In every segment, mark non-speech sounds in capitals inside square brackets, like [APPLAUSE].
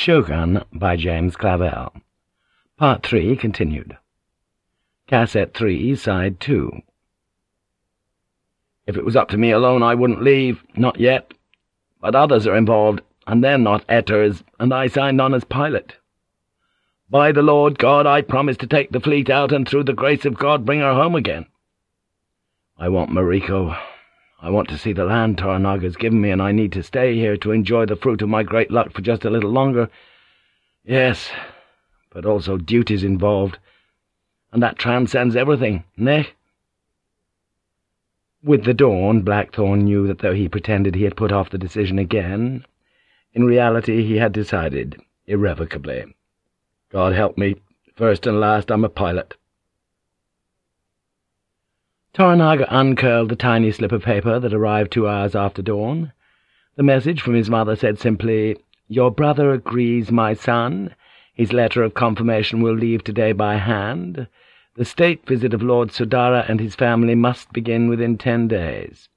Shogun by James Clavell. Part 3 continued. Cassette 3, Side 2. If it was up to me alone, I wouldn't leave. Not yet. But others are involved, and they're not etters, and I signed on as pilot. By the Lord God, I promise to take the fleet out and through the grace of God bring her home again. I want Mariko. I want to see the land Toranaga's given me, and I need to stay here to enjoy the fruit of my great luck for just a little longer. Yes, but also duties involved, and that transcends everything, ne? With the dawn, Blackthorne knew that though he pretended he had put off the decision again, in reality he had decided irrevocably. God help me, first and last I'm a pilot. Toranaga uncurled the tiny slip of paper that arrived two hours after dawn. The message from his mother said simply, Your brother agrees, my son. His letter of confirmation will leave today by hand. The state visit of Lord Sudara and his family must begin within ten days.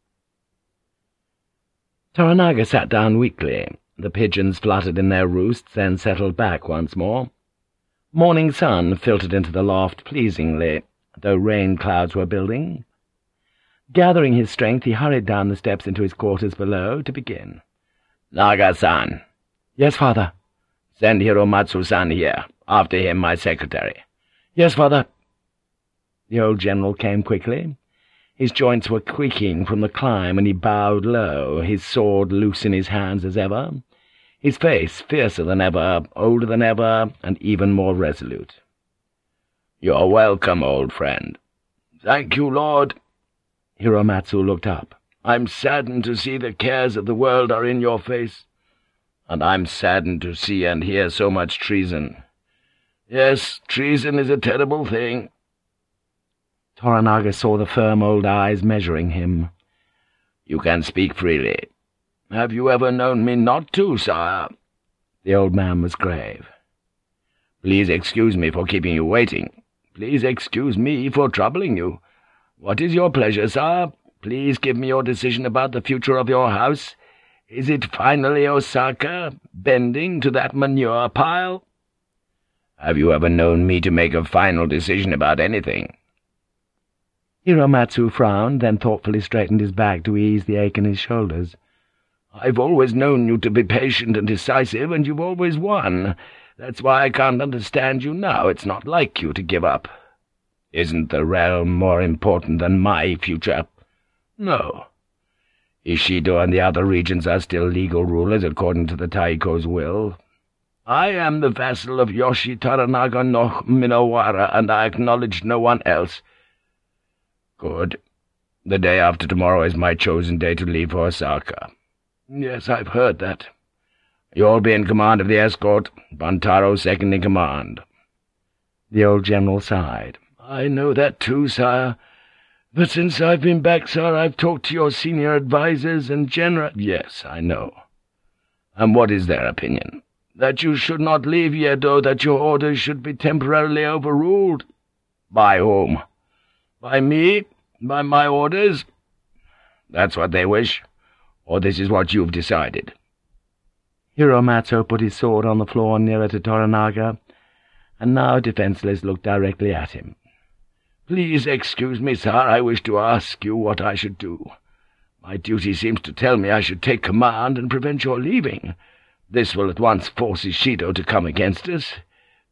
Toranaga sat down weakly. The pigeons fluttered in their roosts, then settled back once more. Morning sun filtered into the loft pleasingly, though rain clouds were building. Gathering his strength, he hurried down the steps into his quarters below to begin. Naga-san. Yes, father. Send Hiromatsu-san here. After him, my secretary. Yes, father. The old general came quickly. His joints were creaking from the climb, and he bowed low, his sword loose in his hands as ever, his face fiercer than ever, older than ever, and even more resolute. "'You're welcome, old friend.' "'Thank you, Lord.' Hiromatsu looked up. "'I'm saddened to see the cares of the world are in your face.' "'And I'm saddened to see and hear so much treason.' "'Yes, treason is a terrible thing.' Toranaga saw the firm old eyes measuring him. "'You can speak freely.' "'Have you ever known me not to, sire?' The old man was grave. "'Please excuse me for keeping you waiting. Please excuse me for troubling you. What is your pleasure, sir? Please give me your decision about the future of your house. Is it finally Osaka, bending to that manure pile?' "'Have you ever known me to make a final decision about anything?' Hiromatsu frowned, then thoughtfully straightened his back to ease the ache in his shoulders. "'I've always known you to be patient and decisive, and you've always won. That's why I can't understand you now. It's not like you to give up.' "'Isn't the realm more important than my future?' "'No.' "'Ishido and the other regions are still legal rulers according to the Taiko's will?' "'I am the vassal of Yoshi Toranaga no Minowara, and I acknowledge no one else.' Good. The day after tomorrow is my chosen day to leave for Osaka. Yes, I've heard that. You'll be in command of the escort, Buntaro second in command. The old general sighed. I know that too, sire. But since I've been back, sir, I've talked to your senior advisers and general— Yes, I know. And what is their opinion? That you should not leave Yedo, that your orders should be temporarily overruled. By whom? By me, by my orders. That's what they wish, or this is what you've decided. Hiromatsu put his sword on the floor nearer to Toranaga, and now defenceless looked directly at him. Please excuse me, sir, I wish to ask you what I should do. My duty seems to tell me I should take command and prevent your leaving. This will at once force Ishido to come against us.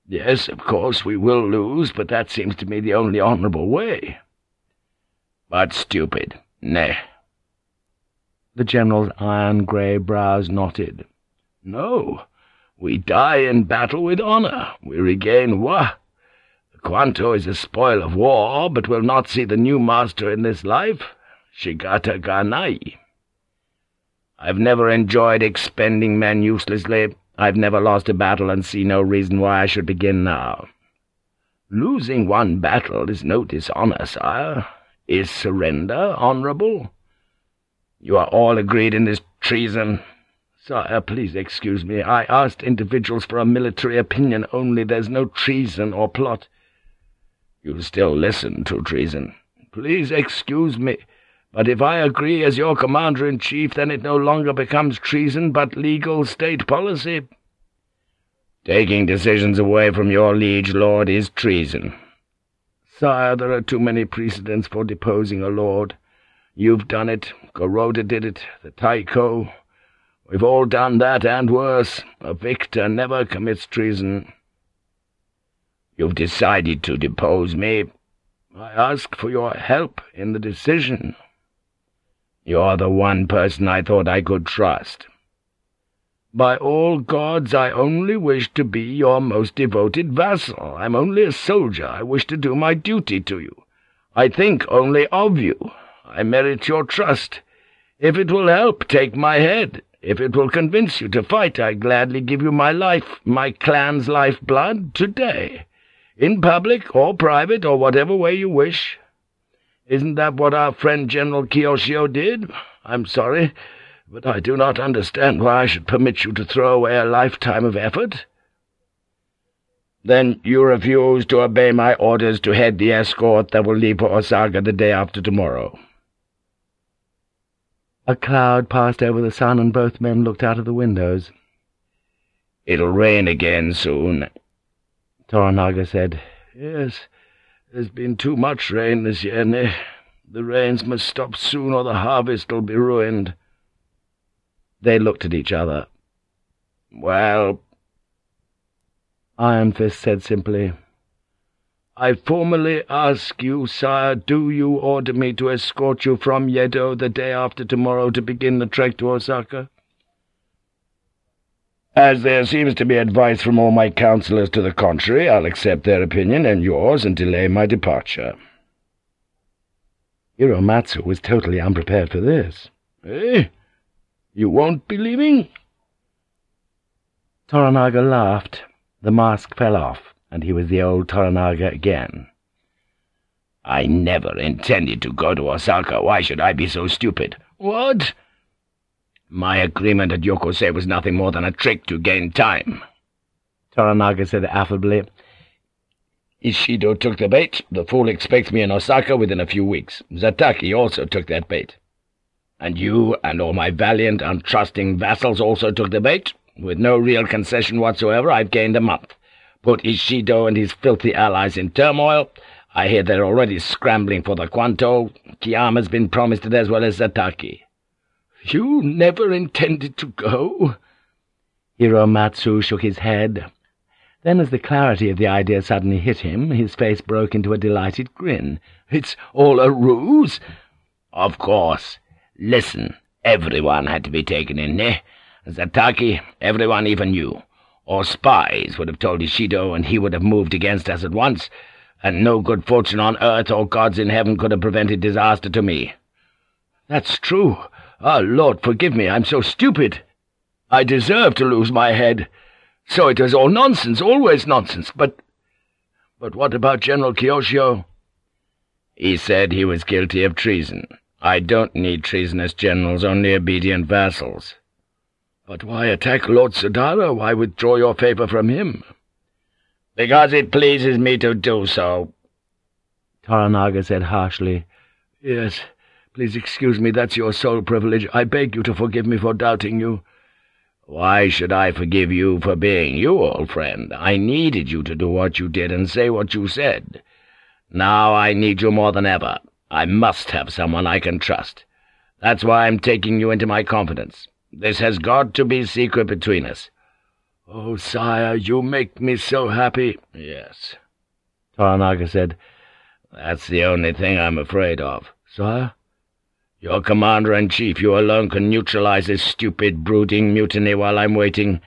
Yes, of course, we will lose, but that seems to me the only honourable way. But stupid, nay. The general's iron-grey brows knotted. No, we die in battle with honour. We regain wa. The Kwanto is the spoil of war, but will not see the new master in this life. Shigata Ganai. I've never enjoyed expending men uselessly. I've never lost a battle and see no reason why I should begin now. Losing one battle is no dishonour, sire. Is surrender honourable? You are all agreed in this treason. Sire, please excuse me. I asked individuals for a military opinion only. There's no treason or plot. You still listen to treason. Please excuse me. But if I agree as your commander-in-chief, then it no longer becomes treason, but legal state policy. Taking decisions away from your liege lord is treason. Sire, there are too many precedents for deposing a lord. You've done it, Goroda did it, the Taiko. We've all done that and worse. A victor never commits treason. You've decided to depose me. I ask for your help in the decision. You're the one person I thought I could trust. By all gods, I only wish to be your most devoted vassal. I'm only a soldier. I wish to do my duty to you. I think only of you. I merit your trust. If it will help, take my head. If it will convince you to fight, I gladly give you my life, my clan's life blood, today. In public, or private, or whatever way you wish. Isn't that what our friend General Kiyoshio did? I'm sorry, but I do not understand why I should permit you to throw away a lifetime of effort.' Then you refuse to obey my orders to head the escort that will leave for Osaka the day after tomorrow.' A cloud passed over the sun, and both men looked out of the windows. "'It'll rain again soon,' Toranaga said. "'Yes, there's been too much rain this year, Ne. The rains must stop soon, or the harvest'll be ruined.' They looked at each other. "'Well,' Iron Fist said simply, I formally ask you, sire, do you order me to escort you from Yedo the day after tomorrow to begin the trek to Osaka? As there seems to be advice from all my counselors to the contrary, I'll accept their opinion and yours and delay my departure. Hiromatsu was totally unprepared for this. Eh? You won't be leaving? Toranaga laughed. The mask fell off and he was the old Toranaga again. I never intended to go to Osaka. Why should I be so stupid? What? My agreement at Yokose was nothing more than a trick to gain time. Toranaga said affably. Ishido took the bait. The fool expects me in Osaka within a few weeks. Zataki also took that bait. And you and all my valiant, untrusting vassals also took the bait. With no real concession whatsoever, I've gained a month put Ishido and his filthy allies in turmoil. I hear they're already scrambling for the Kwanto. Kiyama's been promised it as well as Zataki. You never intended to go? Hiromatsu shook his head. Then, as the clarity of the idea suddenly hit him, his face broke into a delighted grin. It's all a ruse? Of course. Listen, everyone had to be taken in, eh? Zataki, everyone, even you or spies would have told Ishido, and he would have moved against us at once, and no good fortune on earth or gods in heaven could have prevented disaster to me. That's true. Ah, oh, Lord, forgive me, I'm so stupid. I deserve to lose my head. So it was all nonsense, always nonsense, but... But what about General Kiyoshio? He said he was guilty of treason. I don't need treasonous generals, only obedient vassals. But why attack Lord Sudara? Why withdraw your favour from him? Because it pleases me to do so. Toranaga said harshly. Yes, please excuse me, that's your sole privilege. I beg you to forgive me for doubting you. Why should I forgive you for being you, old friend? I needed you to do what you did and say what you said. Now I need you more than ever. I must have someone I can trust. That's why I'm taking you into my confidence. This has got to be secret between us. Oh, sire, you make me so happy. Yes. Toranaga said, That's the only thing I'm afraid of. Sire? Your commander-in-chief, you alone can neutralize this stupid, brooding mutiny while I'm waiting.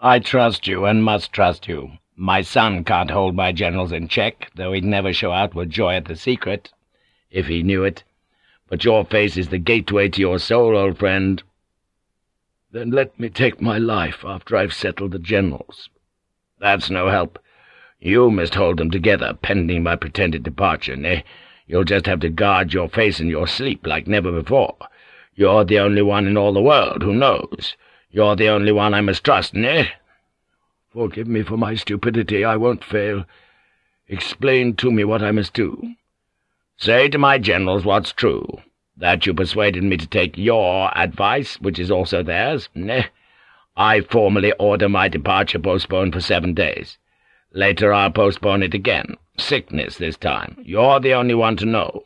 I trust you and must trust you. My son can't hold my generals in check, though he'd never show outward joy at the secret, if he knew it. But your face is the gateway to your soul, old friend, then let me take my life after I've settled the generals. That's no help. You must hold them together, pending my pretended departure, nay? You'll just have to guard your face in your sleep like never before. You're the only one in all the world who knows. You're the only one I must trust, nay? Forgive me for my stupidity, I won't fail. Explain to me what I must do. Say to my generals what's true that you persuaded me to take your advice, which is also theirs. I formally order my departure postponed for seven days. Later I'll postpone it again. Sickness this time. You're the only one to know.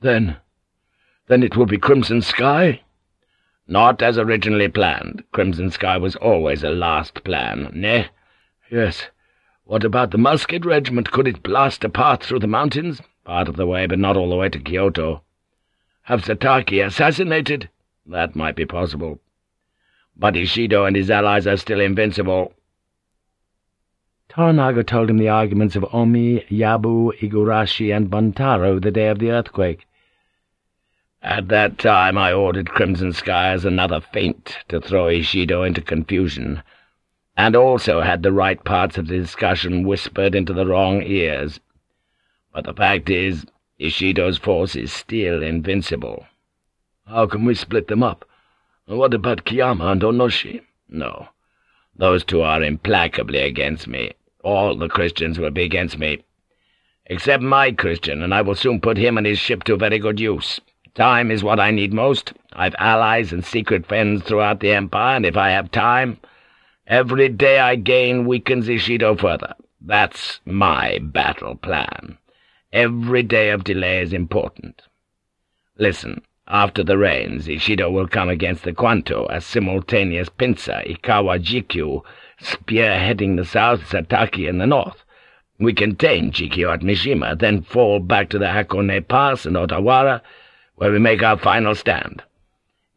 Then... then it will be Crimson Sky? Not as originally planned. Crimson Sky was always a last plan, ne? Yes. What about the musket regiment? Could it blast a path through the mountains? Part of the way, but not all the way to Kyoto. Have Zataki assassinated? That might be possible but Ishido and his allies are still invincible. Toranaga told him the arguments of Omi, Yabu, Igurashi, and Buntaro the day of the earthquake. At that time I ordered Crimson Sky as another feint to throw Ishido into confusion, and also had the right parts of the discussion whispered into the wrong ears. But the fact is, Ishido's force is still invincible. How can we split them up? What about Kiyama and Onoshi? No. Those two are implacably against me. All the Christians will be against me. Except my Christian, and I will soon put him and his ship to very good use. Time is what I need most. I've allies and secret friends throughout the Empire, and if I have time, every day I gain weakens Ishido further. That's my battle plan. Every day of delay is important. Listen, after the rains, Ishido will come against the Kwanto as simultaneous pincer, Ikawa Jikyu, spearheading the south, Zataki in the north. We contain Jikyu at Mishima, then fall back to the Hakone Pass and Odawara, where we make our final stand.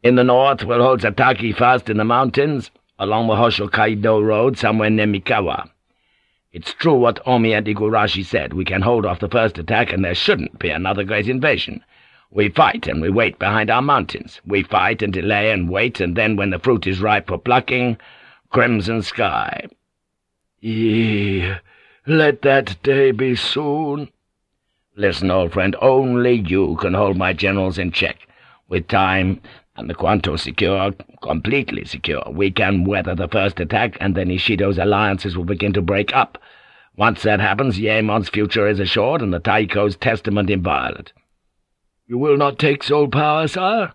In the north, we'll hold Zataki fast in the mountains, along the Hoshokaido Road, somewhere near Mikawa. It's true what Omi and Igurashi said. We can hold off the first attack, and there shouldn't be another great invasion. We fight and we wait behind our mountains. We fight and delay and wait, and then when the fruit is ripe for plucking, crimson sky. Yea, let that day be soon. Listen, old friend, only you can hold my generals in check. With time, and the Kwanto secure, completely secure, we can weather the first attack, and then Ishido's alliances will begin to break up. Once that happens, Yaemon's future is assured, and the Taiko's testament inviolate. You will not take Soul Power, sire?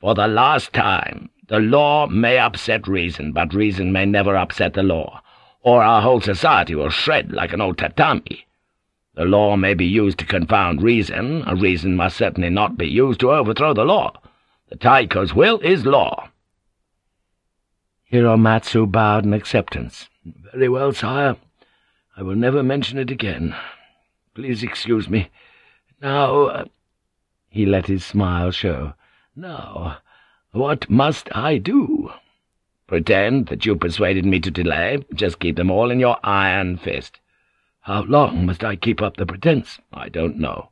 For the last time. The law may upset reason, but reason may never upset the law, or our whole society will shred like an old tatami. The law may be used to confound reason, a reason must certainly not be used to overthrow the law. The Taiko's will is law. Hiromatsu bowed in acceptance. Very well, sire. I will never mention it again. Please excuse me. Now... Uh, he let his smile show. Now, what must I do? Pretend that you persuaded me to delay. Just keep them all in your iron fist. How long must I keep up the pretense? I don't know.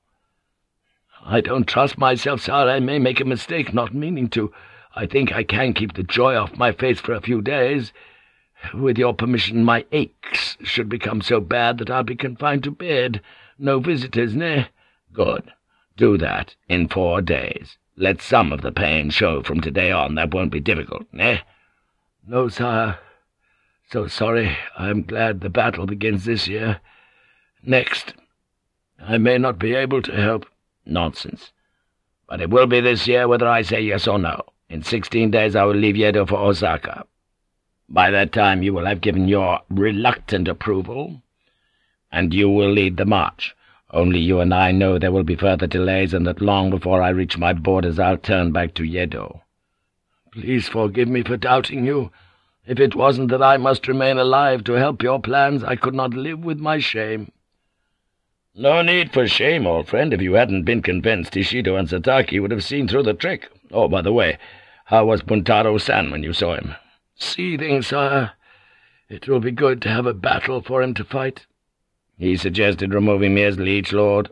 I don't trust myself, sir. I may make a mistake, not meaning to. I think I can keep the joy off my face for a few days. With your permission, my aches should become so bad that I'll be confined to bed. No visitors, nay? Good. Do that in four days. Let some of the pain show from today on. That won't be difficult, eh? No, sire. So sorry. I am glad the battle begins this year. Next, I may not be able to help. Nonsense. But it will be this year whether I say yes or no. In sixteen days I will leave Yedo for Osaka. By that time you will have given your reluctant approval, and you will lead the march. Only you and I know there will be further delays, and that long before I reach my borders I'll turn back to Yedo. Please forgive me for doubting you. If it wasn't that I must remain alive to help your plans, I could not live with my shame. No need for shame, old friend. If you hadn't been convinced, Ishido and Zataki would have seen through the trick. Oh, by the way, how was Buntaro-san when you saw him? Seething, sire. It will be good to have a battle for him to fight. He suggested removing me as liege lord.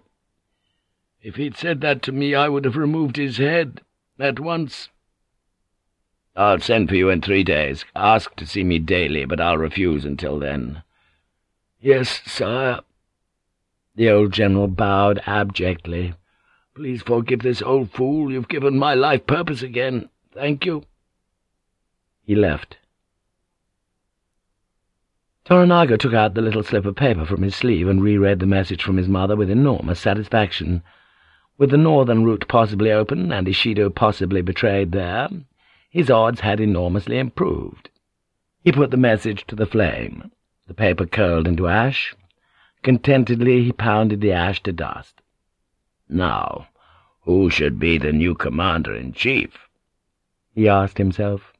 If he'd said that to me, I would have removed his head at once. I'll send for you in three days. Ask to see me daily, but I'll refuse until then. Yes, sire. The old general bowed abjectly. Please forgive this old fool. You've given my life purpose again. Thank you. He left. Toranaga took out the little slip of paper from his sleeve and reread the message from his mother with enormous satisfaction. With the northern route possibly open and Ishido possibly betrayed there, his odds had enormously improved. He put the message to the flame. The paper curled into ash. Contentedly he pounded the ash to dust. Now, who should be the new commander-in-chief? he asked himself.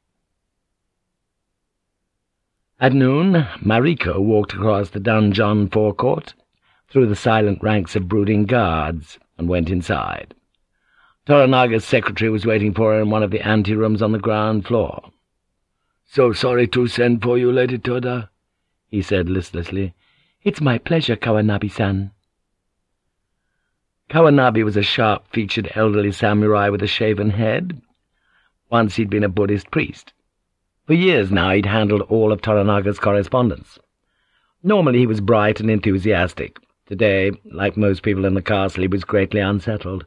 At noon, Mariko walked across the donjon forecourt, through the silent ranks of brooding guards, and went inside. Toranaga's secretary was waiting for her in one of the anterooms on the ground floor. "'So sorry to send for you, Lady Toda,' he said listlessly. "'It's my pleasure, Kawanabe-san.' Kawanabe was a sharp-featured elderly samurai with a shaven head. Once he'd been a Buddhist priest. For years now he'd handled all of Toranaga's correspondence. Normally he was bright and enthusiastic. Today, like most people in the castle, he was greatly unsettled.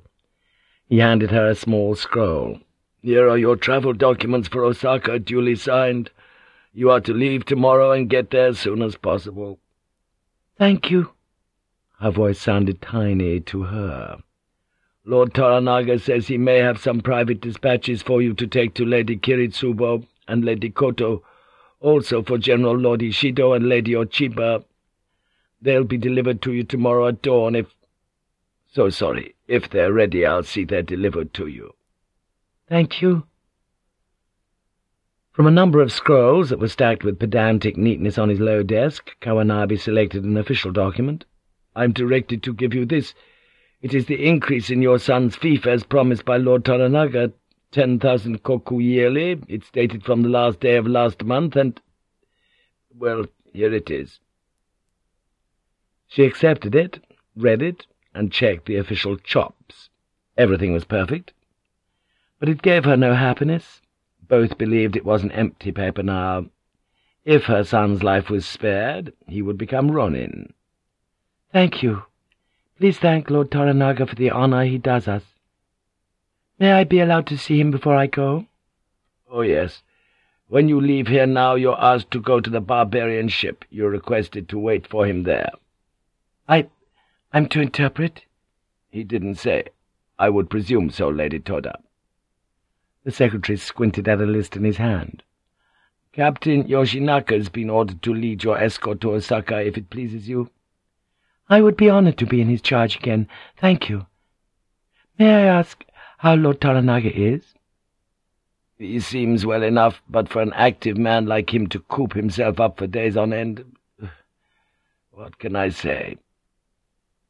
He handed her a small scroll. "'Here are your travel documents for Osaka, duly signed. You are to leave tomorrow and get there as soon as possible.' "'Thank you.' Her voice sounded tiny to her. "'Lord Toranaga says he may have some private dispatches for you to take to Lady Kiritsubo and Lady Koto, also for General Lord Ishido and Lady Ochiba. They'll be delivered to you tomorrow at dawn if... So sorry. If they're ready, I'll see they're delivered to you. Thank you. From a number of scrolls that were stacked with pedantic neatness on his low desk, Kawanabe selected an official document. I'm directed to give you this. It is the increase in your son's fief as promised by Lord Toranaga, ten thousand koku yearly. It's dated from the last day of last month, and... Well, here it is. She accepted it, read it, and checked the official chops. Everything was perfect. But it gave her no happiness. Both believed it was an empty paper now. If her son's life was spared, he would become Ronin. Thank you. Please thank Lord Toranaga for the honour he does us. May I be allowed to see him before I go? Oh, yes. When you leave here now, you're asked to go to the barbarian ship. You're requested to wait for him there. I... I'm to interpret? He didn't say. I would presume so, Lady Toda. The secretary squinted at a list in his hand. Captain Yoshinaka's been ordered to lead your escort to Osaka, if it pleases you. I would be honored to be in his charge again. Thank you. May I ask how Lord Toranaga is? He seems well enough, but for an active man like him to coop himself up for days on end... [SIGHS] What can I say?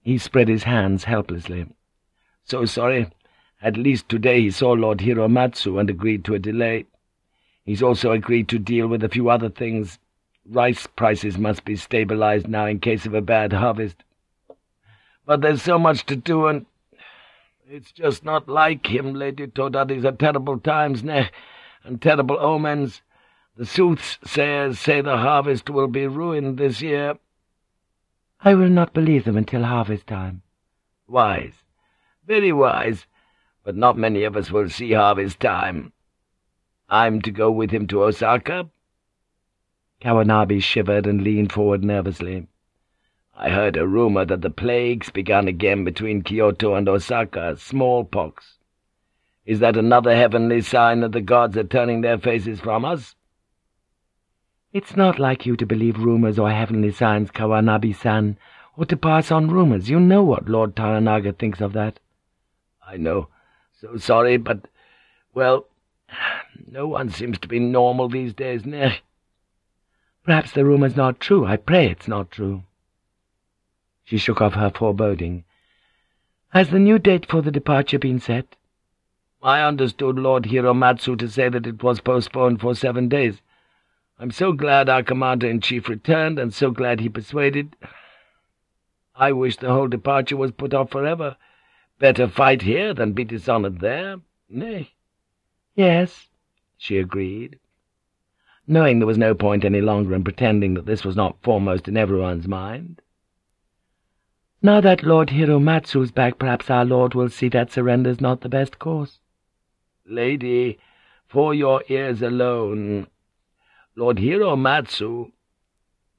He spread his hands helplessly. So sorry. At least today he saw Lord Hiromatsu and agreed to a delay. He's also agreed to deal with a few other things. Rice prices must be stabilized now in case of a bad harvest. But there's so much to do, and it's just not like him, Lady Toda. These are terrible times, ne, and terrible omens. The soothsayers say the harvest will be ruined this year. I will not believe them until harvest time. Wise, very wise, but not many of us will see harvest time. I'm to go with him to Osaka? Kawanabe shivered and leaned forward nervously. I heard a rumor that the plague's begun again between Kyoto and Osaka, smallpox. Is that another heavenly sign that the gods are turning their faces from us? It's not like you to believe rumors or heavenly signs, Kawanabe-san, or to pass on rumors. You know what Lord Toranaga thinks of that. I know. So sorry, but, well, no one seems to be normal these days, ne? Perhaps the rumor's not true. I pray it's not true. She shook off her foreboding. Has the new date for the departure been set? I understood Lord Hiromatsu to say that it was postponed for seven days. I'm so glad our commander-in-chief returned, and so glad he persuaded. I wish the whole departure was put off forever. Better fight here than be dishonoured there, nay. Yes, she agreed, knowing there was no point any longer in pretending that this was not foremost in everyone's mind. Now that Lord Hiromatsu's back, perhaps our Lord will see that surrender's not the best course. Lady, for your ears alone, Lord Hiromatsu—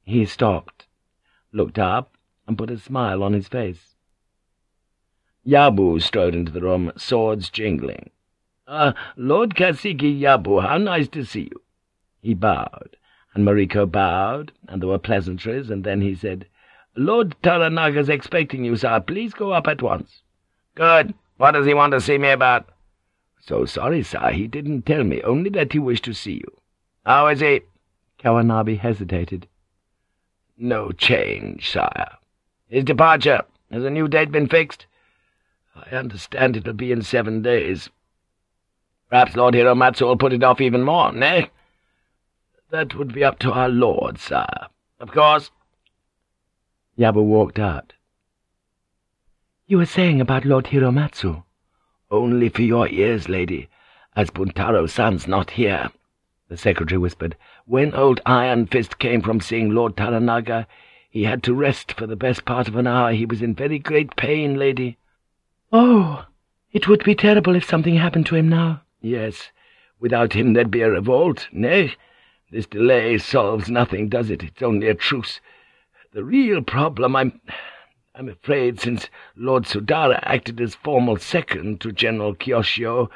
He stopped, looked up, and put a smile on his face. Yabu strode into the room, swords jingling. Ah, Lord Kasigi Yabu, how nice to see you. He bowed, and Mariko bowed, and there were pleasantries, and then he said, Lord Toranaga's expecting you, sir. Please go up at once. Good. What does he want to see me about? So sorry, sir. He didn't tell me, only that he wished to see you. How is he? Kawanabe hesitated. No change, sire. His departure. Has a new date been fixed? I understand it'll be in seven days. Perhaps Lord Hiromatsu will put it off even more, nay? That would be up to our lord, sire. Of course. Yabu walked out. You were saying about Lord Hiromatsu. Only for your ears, lady, as Buntaro-san's not here, the secretary whispered. When old Iron Fist came from seeing Lord Toranaga, he had to rest for the best part of an hour. He was in very great pain, lady. Oh, it would be terrible if something happened to him now. Yes, without him there'd be a revolt, nay? This delay solves nothing, does it? It's only a truce. The real problem, I'm... I'm afraid, since Lord Sudara acted as formal second to General Kiyoshio,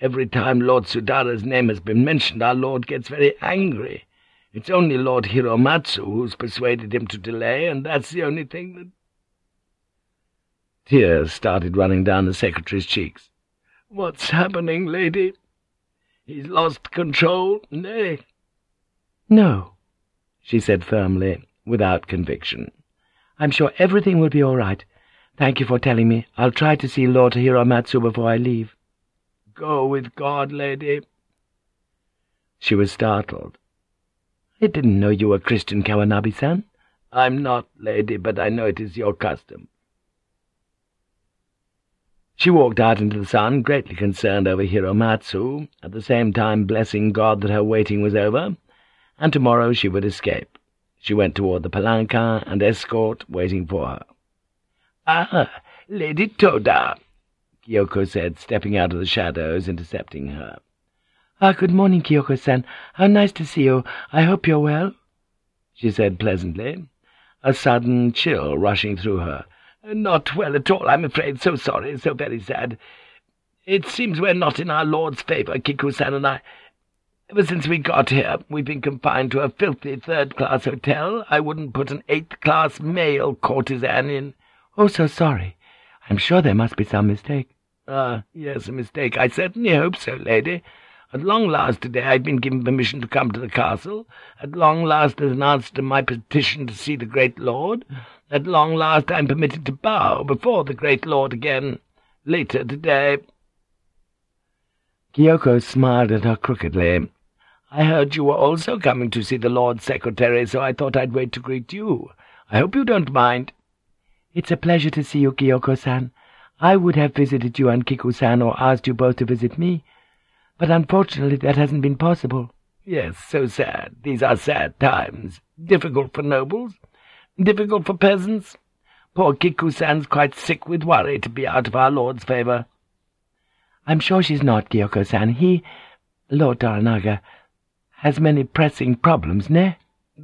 every time Lord Sudara's name has been mentioned, our lord gets very angry. It's only Lord Hiromatsu who's persuaded him to delay, and that's the only thing that... Tears started running down the secretary's cheeks. What's happening, lady? He's lost control, nay? No, she said firmly, without conviction. I'm sure everything will be all right. Thank you for telling me. I'll try to see Lord Hiromatsu before I leave. Go with God, lady. She was startled. I didn't know you were Christian Kawanabe-san. I'm not, lady, but I know it is your custom. She walked out into the sun, greatly concerned over Hiromatsu, at the same time blessing God that her waiting was over, and tomorrow she would escape. She went toward the palanquin and escort waiting for her. "'Ah, Lady Toda,' Gyoko said, stepping out of the shadows, intercepting her. "'Ah, good morning, Gyoko-san. How nice to see you. I hope you're well?' she said pleasantly, a sudden chill rushing through her. "'Not well at all, I'm afraid. So sorry, so very sad. It seems we're not in our lord's favour, Kiku-san and I. Ever since we got here, we've been confined to a filthy third-class hotel. I wouldn't put an eighth-class male courtesan in. Oh, so sorry. I'm sure there must be some mistake. Ah, yes, a mistake. I certainly hope so, lady. At long last today I've been given permission to come to the castle. At long last there's an answer to my petition to see the great lord. At long last I'm permitted to bow before the great lord again. Later today. Gyoko smiled at her crookedly. I heard you were also coming to see the Lord Secretary, so I thought I'd wait to greet you. I hope you don't mind. It's a pleasure to see you, Gyoko-san. I would have visited you and Kiku-san or asked you both to visit me, but unfortunately that hasn't been possible. Yes, so sad. These are sad times. Difficult for nobles. Difficult for peasants. Poor Kiku-san's quite sick with worry to be out of our lord's favour. I'm sure she's not, Gyoko-san. He, Lord Toranaga, has many pressing problems, ne?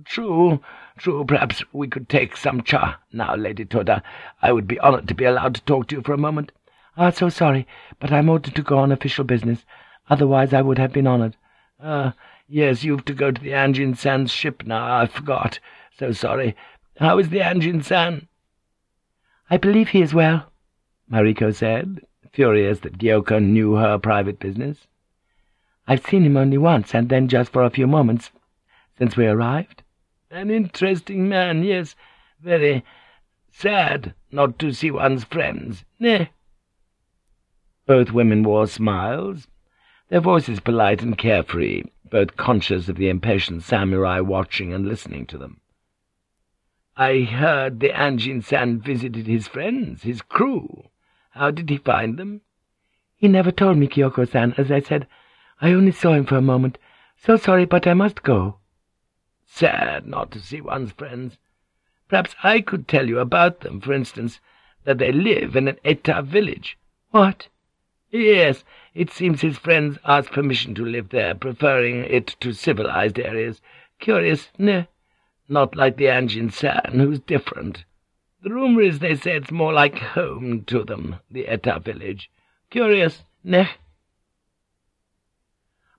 True, true. Perhaps we could take some cha now, Lady Toda. I would be honoured to be allowed to talk to you for a moment. Ah, so sorry, but I'm ordered to go on official business. Otherwise I would have been honoured. Ah, yes, you've to go to the Anjin-san's ship now. I forgot. So sorry. How is the Anjin-san? I believe he is well, Mariko said, furious that Gyoko knew her private business. I've seen him only once, and then just for a few moments, since we arrived. An interesting man, yes. Very sad not to see one's friends, nay. Both women wore smiles, their voices polite and carefree, both conscious of the impatient samurai watching and listening to them. I heard the Anjin-san visited his friends, his crew. How did he find them? He never told me, Gyoko-san, as I said. I only saw him for a moment. So sorry, but I must go. Sad not to see one's friends. Perhaps I could tell you about them, for instance, that they live in an Eta village. What? Yes, it seems his friends asked permission to live there, preferring it to civilized areas. Curious, ne? Not like the Anjin-san, who's different. The rumour is they say it's more like home to them, the Eta village. Curious, ne?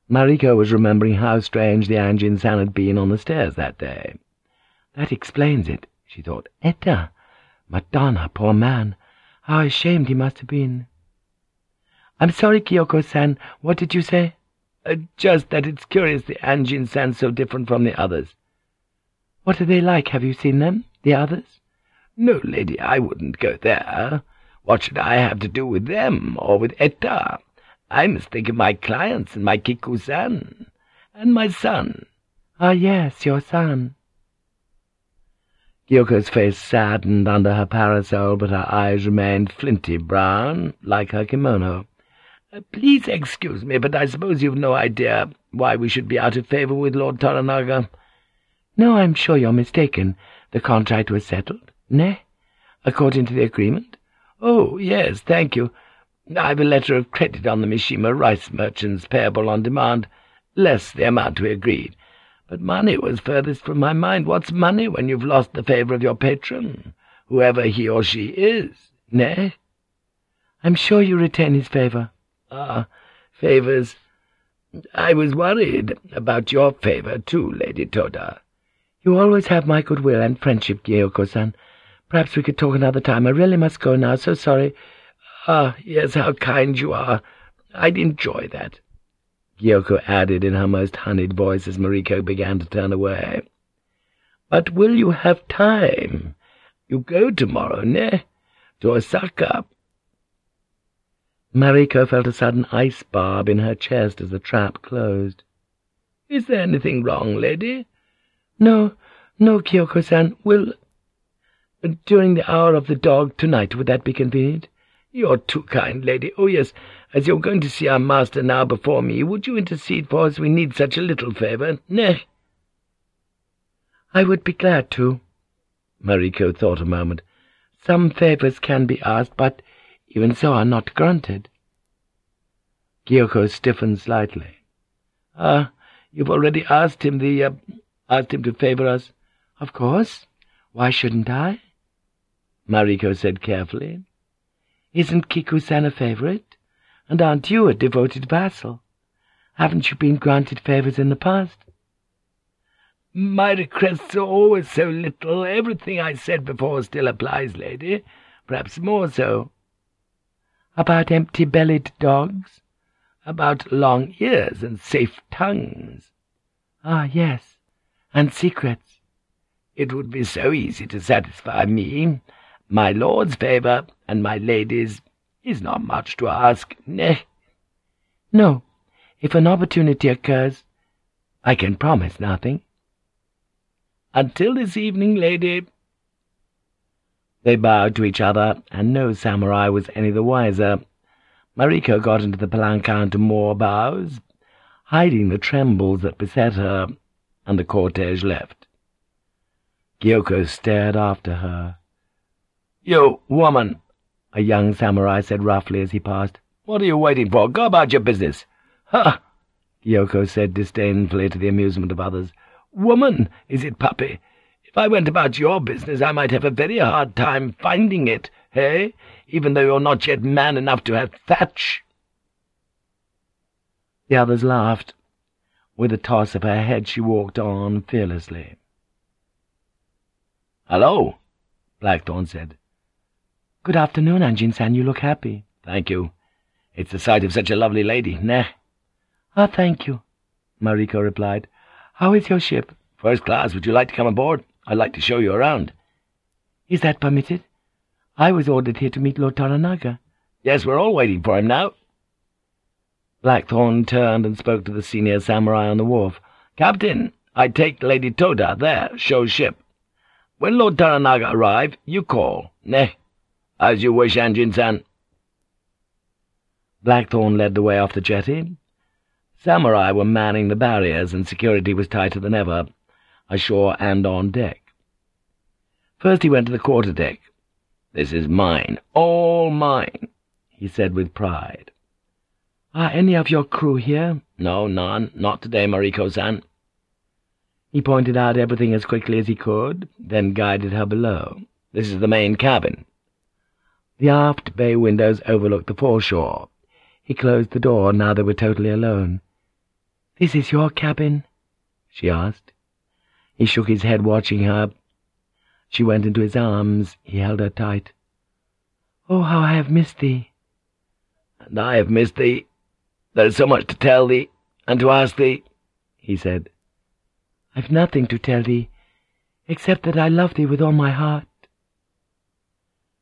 Mariko was remembering how strange the Anjin-san had been on the stairs that day. That explains it, she thought. Eta! Madonna, poor man! How ashamed he must have been. I'm sorry, Gyoko-san. What did you say? Uh, just that it's curious the Anjin-san's so different from the others. What are they like? Have you seen them, the others? No, lady, I wouldn't go there. What should I have to do with them, or with Eta? I must think of my clients and my Kiku-san, and my son. Ah, yes, your son. Gyoko's face saddened under her parasol, but her eyes remained flinty brown, like her kimono. Uh, please excuse me, but I suppose you've no idea why we should be out of favour with Lord Toranaga. No, I'm sure you're mistaken. The contract was settled, ne? According to the agreement? Oh, yes, thank you. I've a letter of credit on the Mishima rice merchants payable on demand, less the amount we agreed. But money was furthest from my mind. What's money when you've lost the favour of your patron, whoever he or she is, nay? I'm sure you retain his favour. Ah, favours. I was worried about your favour, too, Lady Toda. You always have my goodwill and friendship, Gyoko-san. Perhaps we could talk another time. I really must go now. So sorry. Ah, yes, how kind you are. I'd enjoy that. Gyoko added in her most honeyed voice as Mariko began to turn away. But will you have time? You go tomorrow, ne? To Osaka. Mariko felt a sudden ice barb in her chest as the trap closed. Is there anything wrong, lady? No, no, Gyoko-san. Will... During the hour of the dog tonight, would that be convenient? You're too kind, lady. Oh, yes, as you're going to see our master now before me, would you intercede for us? We need such a little favour. Nay. I would be glad to. Mariko thought a moment. Some favours can be asked, but even so are not granted. Gyoko stiffened slightly. Ah, you've already asked him the, uh, asked him to favour us? Of course. Why shouldn't I? Mariko said carefully. Isn't Kiku-san a favourite? And aren't you a devoted vassal? Haven't you been granted favours in the past? My requests are always so little. Everything I said before still applies, lady. Perhaps more so. About empty-bellied dogs? About long ears and safe tongues. Ah, yes, and secrets. It would be so easy to satisfy me. My lord's favour and my lady's is not much to ask, nay. No, if an opportunity occurs, I can promise nothing. Until this evening, lady. They bowed to each other, and no samurai was any the wiser. Mariko got into the palanquin to more bows, hiding the trembles that beset her, and the cortege left. Gyoko stared after her. "'You woman!' a young samurai said roughly as he passed. "'What are you waiting for? Go about your business!' "'Ha!' Gyoko said disdainfully to the amusement of others. "'Woman, is it, puppy? If I went about your business I might have a very hard time finding it, hey, even though you're not yet man enough to have thatch.' The others laughed. With a toss of her head she walked on fearlessly. "'Hello,' Blackthorne said. Good afternoon, Anjin-san. You look happy. Thank you. It's the sight of such a lovely lady, ne? Ah, thank you, Mariko replied. How is your ship? First class. Would you like to come aboard? I'd like to show you around. Is that permitted? I was ordered here to meet Lord Toranaga. Yes, we're all waiting for him now. Blackthorne turned and spoke to the senior samurai on the wharf. Captain, I take Lady Toda there, show ship. When Lord Toranaga arrive, you call, ne? As you wish, Anjin-san. Blackthorne led the way off the jetty. Samurai were manning the barriers, and security was tighter than ever, ashore and on deck. First he went to the quarter-deck. "'This is mine, all mine,' he said with pride. "'Are any of your crew here?' "'No, none. Not today, Mariko-san.' He pointed out everything as quickly as he could, then guided her below. "'This is the main cabin. The aft bay windows overlooked the foreshore. He closed the door, now they were totally alone. This is your cabin? she asked. He shook his head, watching her. She went into his arms. He held her tight. Oh, how I have missed thee. And I have missed thee. There is so much to tell thee, and to ask thee, he said. I've nothing to tell thee, except that I love thee with all my heart.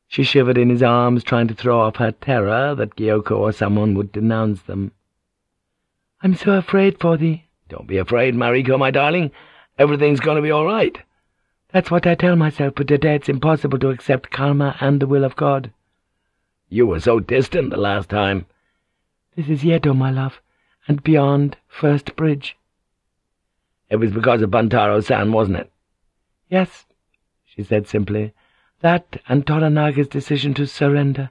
She shivered in his arms, trying to throw off her terror that Gyoko or someone would denounce them. I'm so afraid for thee. Don't be afraid, Mariko, my darling. Everything's going to be all right. That's what I tell myself, but today it's impossible to accept karma and the will of God. You were so distant the last time. This is Yedo, my love, and beyond First Bridge. It was because of Buntaro-san, wasn't it? Yes, she said simply. That and Toranaga's decision to surrender.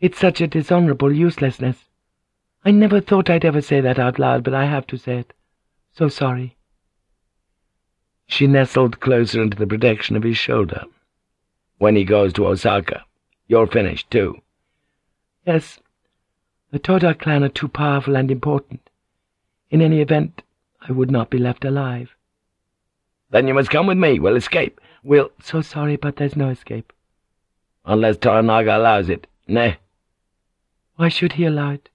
It's such a dishonorable uselessness. I never thought I'd ever say that out loud, but I have to say it. So sorry. She nestled closer into the protection of his shoulder. When he goes to Osaka, you're finished, too. Yes. The Toda clan are too powerful and important. In any event, I would not be left alive. Then you must come with me. We'll escape. We'll— So sorry, but there's no escape. Unless Toranaga allows it. Nay. Why should he allow it?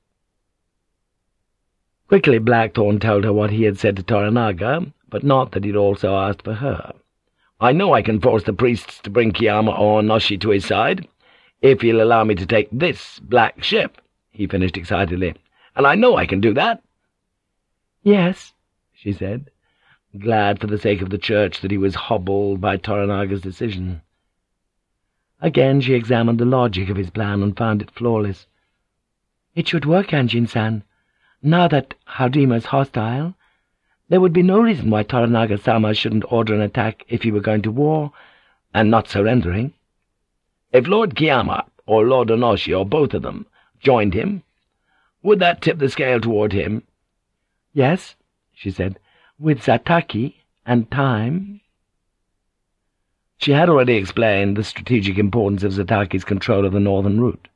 Quickly Blackthorne told her what he had said to Toranaga, but not that he'd also asked for her. I know I can force the priests to bring Kiyama or Onoshi to his side, if he'll allow me to take this black ship, he finished excitedly. And I know I can do that. Yes, she said, glad for the sake of the church that he was hobbled by Toranaga's decision. Again she examined the logic of his plan and found it flawless. It should work, Anjin-san. Now that Harima's hostile, there would be no reason why Toranaga-sama shouldn't order an attack if he were going to war, and not surrendering. If Lord Kiyama, or Lord Onoshi, or both of them, joined him, would that tip the scale toward him? Yes, she said, with Zataki and time. She had already explained the strategic importance of Zataki's control of the northern route.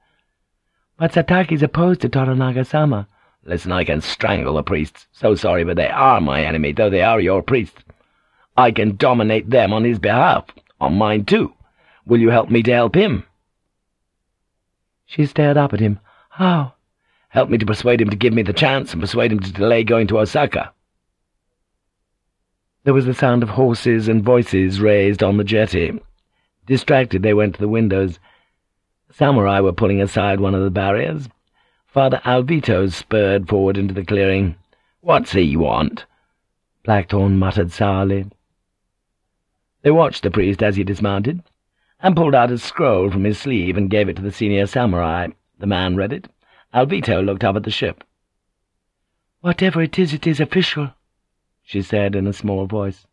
But Zataki's opposed to Toranaga-sama. Listen, I can strangle the priests. So sorry, but they are my enemy, though they are your priests. I can dominate them on his behalf, on mine too. Will you help me to help him? She stared up at him. How? Help me to persuade him to give me the chance and persuade him to delay going to Osaka. There was the sound of horses and voices raised on the jetty. Distracted, they went to the windows. Samurai were pulling aside one of the barriers. Father Alvito spurred forward into the clearing. "'What's he want?' Blackthorne muttered sourly. They watched the priest as he dismounted, and pulled out a scroll from his sleeve and gave it to the senior samurai. The man read it. Alvito looked up at the ship. "'Whatever it is, it is official,' she said in a small voice.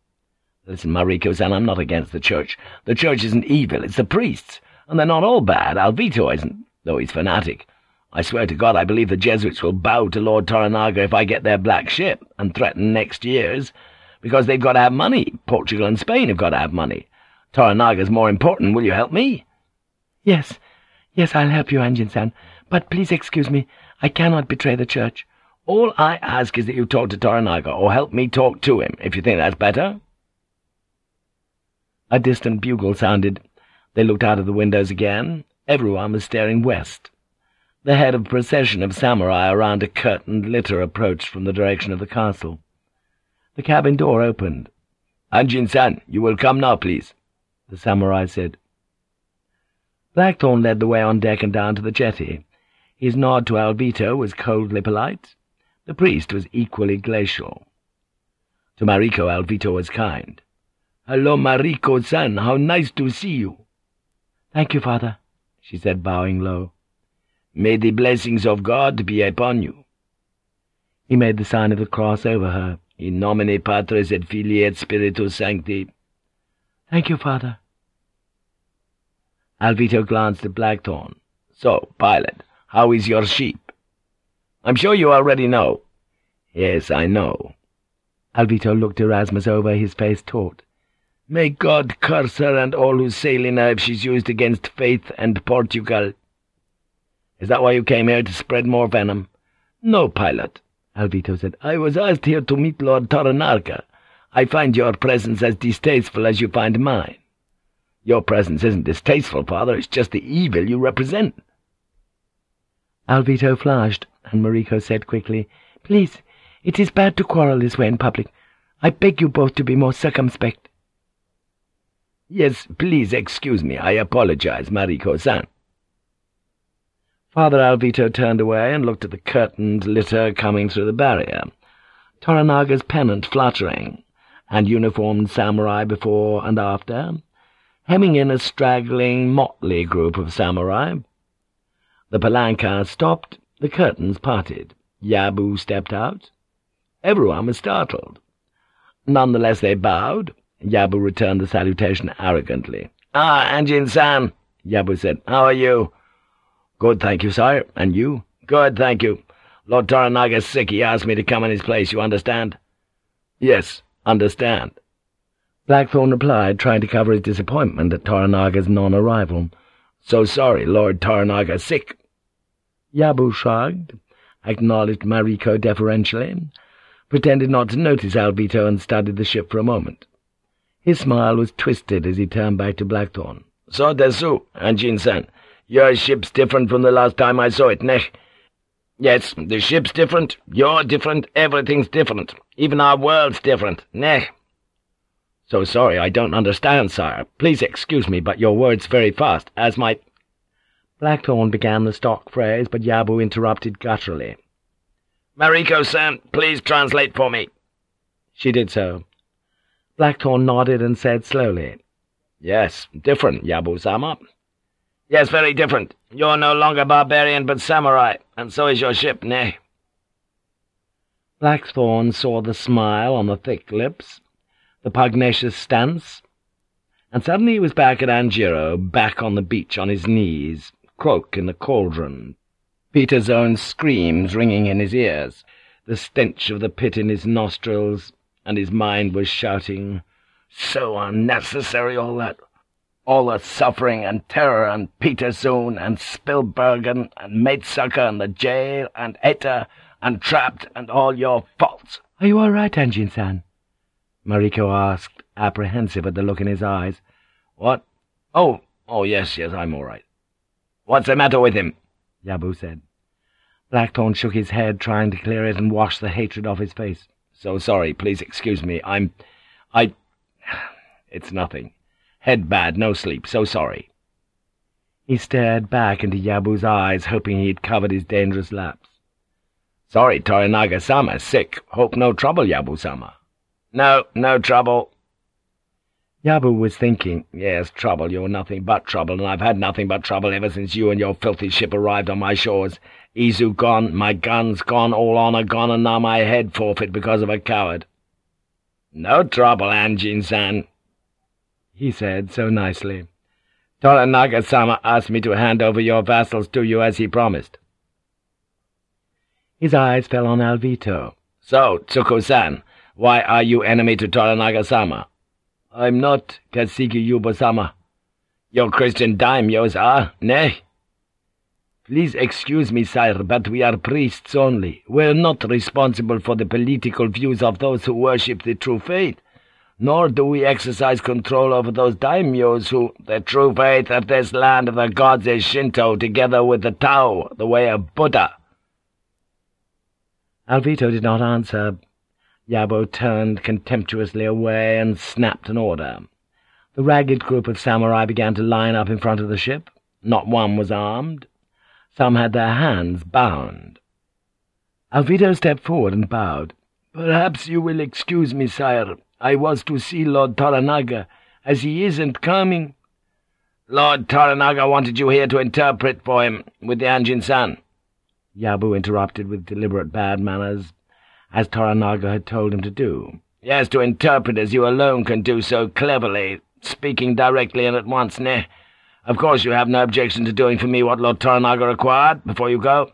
"'Listen, Mariko-san, I'm not against the church. The church isn't evil, it's the priests, and they're not all bad. Alvito isn't, though he's fanatic. I swear to God I believe the Jesuits will bow to Lord Toranaga if I get their black ship, and threaten next year's, because they've got to have money. Portugal and Spain have got to have money. Toranaga's more important. Will you help me? Yes, yes, I'll help you, Anjin-san. But please excuse me. I cannot betray the church. All I ask is that you talk to Toranaga, or help me talk to him, if you think that's better. A distant bugle sounded. They looked out of the windows again. Everyone was staring west. The head of a procession of samurai around a curtained litter approached from the direction of the castle. The cabin door opened. "'Anjin-san, you will come now, please,' the samurai said. Blackthorne led the way on deck and down to the jetty. His nod to Alvito was coldly polite. The priest was equally glacial. To Mariko, Alvito was kind. "'Hello, Mariko-san. How nice to see you.' "'Thank you, father,' she said, bowing low. May the blessings of God be upon you. He made the sign of the cross over her. In nomine Patris et Filii et Spiritus Sancti. Thank you, Father. Alvito glanced at Blackthorne. So, pilot, how is your sheep? I'm sure you already know. Yes, I know. Alvito looked Erasmus over, his face taut. May God curse her and all who sail in her if she's used against faith and Portugal. Is that why you came here, to spread more venom? No, pilot, Alvito said. I was asked here to meet Lord Toranaga. I find your presence as distasteful as you find mine. Your presence isn't distasteful, father, it's just the evil you represent. Alvito flushed, and Mariko said quickly, Please, it is bad to quarrel this way in public. I beg you both to be more circumspect. Yes, please excuse me. I apologize, Mariko-san. Father Alvito turned away and looked at the curtained litter coming through the barrier. Toranaga's pennant fluttering, and uniformed samurai before and after, hemming in a straggling, motley group of samurai. The palanquin stopped, the curtains parted. Yabu stepped out. Everyone was startled. Nonetheless they bowed. Yabu returned the salutation arrogantly. "'Ah, Anjin-san,' Yabu said. "'How are you?' "'Good, thank you, sire. And you?' "'Good, thank you. Lord Toranaga's sick. He asked me to come in his place, you understand?' "'Yes, understand.' Blackthorne replied, trying to cover his disappointment at Toranaga's non-arrival. "'So sorry, Lord Toranaga's sick.' Yabu shrugged, acknowledged Mariko deferentially, pretended not to notice Alvito and studied the ship for a moment. His smile was twisted as he turned back to Blackthorne. "'So desu, Anjin-san. Your ship's different from the last time I saw it, neh? Yes, the ship's different, you're different, everything's different. Even our world's different, neh?' So sorry, I don't understand, sire. Please excuse me, but your word's very fast, as my—' Blackthorne began the stock phrase, but Yabu interrupted gutturally. "'Mariko-san, please translate for me.' She did so. Blackthorne nodded and said slowly, "'Yes, different, Yabu-sama. Yes, very different. You're no longer barbarian but samurai, and so is your ship, nay?' Blackthorne saw the smile on the thick lips, the pugnacious stance, and suddenly he was back at Anjiro, back on the beach on his knees, Croocq in the cauldron, Pieterzoon's screams ringing in his ears, the stench of the pit in his nostrils, and his mind was shouting, "So unnecessary, all that! All the suffering and terror and Pieterzoon and Spillbergen and Maetsukker and the jail and Eta and trapped and all your faults." "Are you all right, Anjin-san?" Mariko asked, apprehensive at the look in his eyes. "What? Oh, oh, yes, yes, I'm all right. What's the matter with him?" Yabu said. Blackthorne shook his head, trying to clear it and wash the hatred off his face. "So sorry, please excuse me. I'm... I... It's nothing. Head bad, no sleep, so sorry." He stared back into Yabu's eyes, hoping he'd covered his dangerous lapse. "Sorry, Toranaga-sama, sick. Hope no trouble, Yabu-sama." "No, no trouble." Yabu was thinking, "Yes, trouble, you're nothing but trouble, and I've had nothing but trouble ever since you and your filthy ship arrived on my shores. Izu gone, my guns gone, all honour gone, and now my head forfeit because of a coward." "No trouble, Anjin-san," he said so nicely. "Toranaga-sama asked me to hand over your vassals to you as he promised." His eyes fell on Alvito. "So, Tsukku-san, why are you enemy to Toranaga-sama?" "I'm not, Kasigi Yabu-sama." "Your Christian daimyos are, nay?" Please excuse me, sire, but we are priests only. We're not responsible for the political views of those who worship the true faith, nor do we exercise control over those daimyos who— The true faith of this land of the gods is Shinto, together with the Tao, the way of Buddha. Alvito did not answer. Yabu turned contemptuously away and snapped an order. The ragged group of samurai began to line up in front of the ship. Not one was armed. Some had their hands bound. Alvito stepped forward and bowed. "'Perhaps you will excuse me, sire. I was to see Lord Toranaga, as he isn't coming.' "'Lord Toranaga wanted you here to interpret for him, with the Anjin-san.' Yabu interrupted with deliberate bad manners, as Toranaga had told him to do. "'Yes, to interpret as you alone can do so cleverly, speaking directly and at once, ne? Of course you have no objection to doing for me what Lord Toranaga required, before you go?'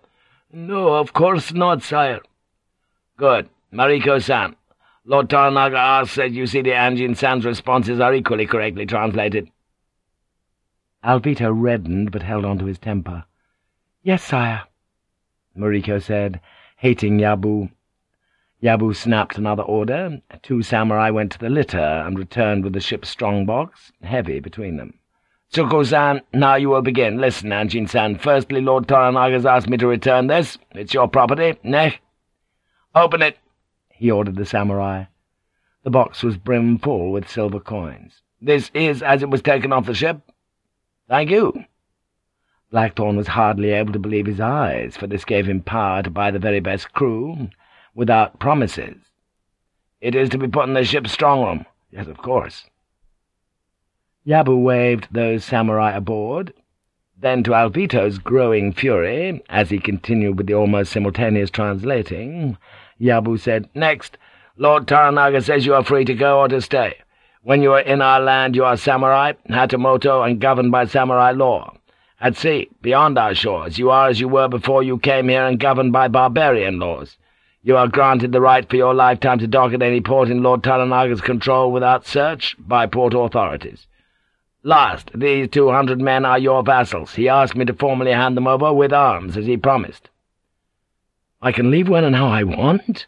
"'No, of course not, sire.' "'Good. Mariko-san, Lord Toranaga asks that you see the Anjin-san's responses are equally correctly translated.' Alvito reddened, but held on to his temper. "'Yes, sire.' Mariko said, hating Yabu. Yabu snapped another order. Two samurai went to the litter and returned with the ship's strongbox, heavy between them. Tsukku-san, now you will begin. Listen, Anjin-san. Firstly, Lord Toranaga's asked me to return this. It's your property, ne? Open it, he ordered the samurai. The box was brim-full with silver coins. This is as it was taken off the ship. Thank you. Blackthorne was hardly able to believe his eyes, for this gave him power to buy the very best crew, without promises. It is to be put in the ship's strong-room. Yes, of course. Yabu waved those samurai aboard. Then, to Alvito's growing fury, as he continued with the almost simultaneous translating, Yabu said, Next, Lord Toranaga says you are free to go or to stay. When you are in our land, you are samurai, Hatamoto, and governed by samurai law. At sea, beyond our shores, you are as you were before you came here and governed by barbarian laws. You are granted the right for your lifetime to dock at any port in Lord Toranaga's control without search by port authorities. Last, these two hundred men are your vassals. He asked me to formally hand them over with arms, as he promised. I can leave when and how I want?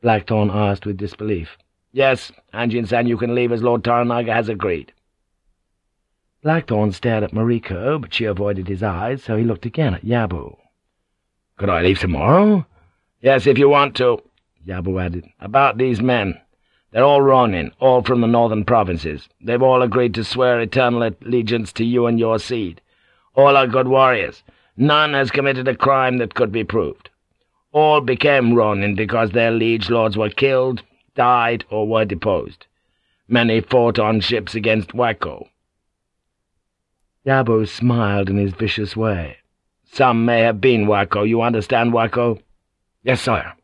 Blackthorne asked with disbelief. Yes, Anjin-san, you can leave as Lord Toranaga has agreed. Blackthorne stared at Mariko, but she avoided his eyes, so he looked again at Yabu. Could I leave tomorrow? Yes, if you want to, Yabu added. About these men. They're all Ronin, all from the northern provinces. They've all agreed to swear eternal allegiance to you and your seed. All are good warriors. None has committed a crime that could be proved. All became Ronin because their liege lords were killed, died, or were deposed. Many fought on ships against Wako. Yabu smiled in his vicious way. Some may have been Wako. You understand, Wako? Yes, sire.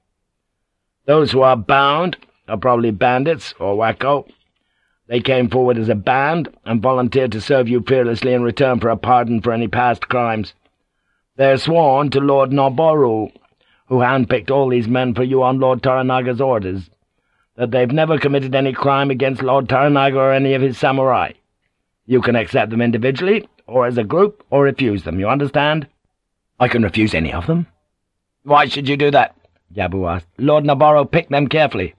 Those who are bound are probably bandits or Wako. They came forward as a band and volunteered to serve you fearlessly in return for a pardon for any past crimes. They are sworn to Lord Noboru, who handpicked all these men for you on Lord Toranaga's orders, that they've never committed any crime against Lord Taranaga or any of his samurai. You can accept them individually, or as a group, or refuse them, you understand? I can refuse any of them. Why should you do that? Yabu asked. Lord Noboru picked them carefully.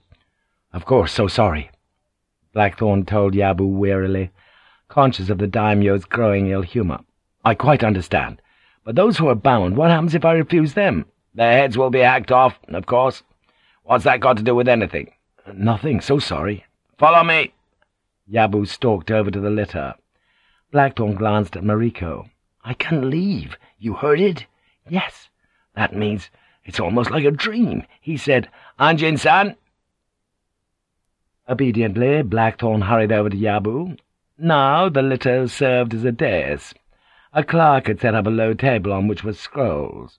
Of course, so sorry. Blackthorne told Yabu wearily, conscious of the daimyo's growing ill-humour. I quite understand. But those who are bound, what happens if I refuse them? Their heads will be hacked off, of course. What's that got to do with anything? Nothing, so sorry. Follow me. Yabu stalked over to the litter. Blackthorne glanced at Mariko. I can leave. You heard it? Yes. That means it's almost like a dream, he said. Anjin-san? Obediently, Blackthorne hurried over to Yabu. Now the litter served as a dais. A clerk had set up a low table on which were scrolls.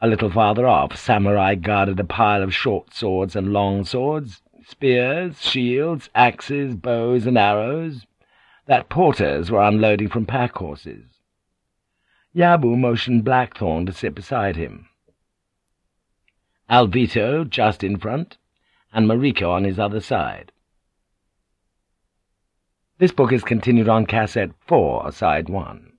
A little farther off, samurai guarded a pile of short swords and long swords, spears, shields, axes, bows, and arrows, that porters were unloading from pack-horses. Yabu motioned Blackthorne to sit beside him. Alvito just in front, and Mariko on his other side. This book is continued on cassette 4, side 1.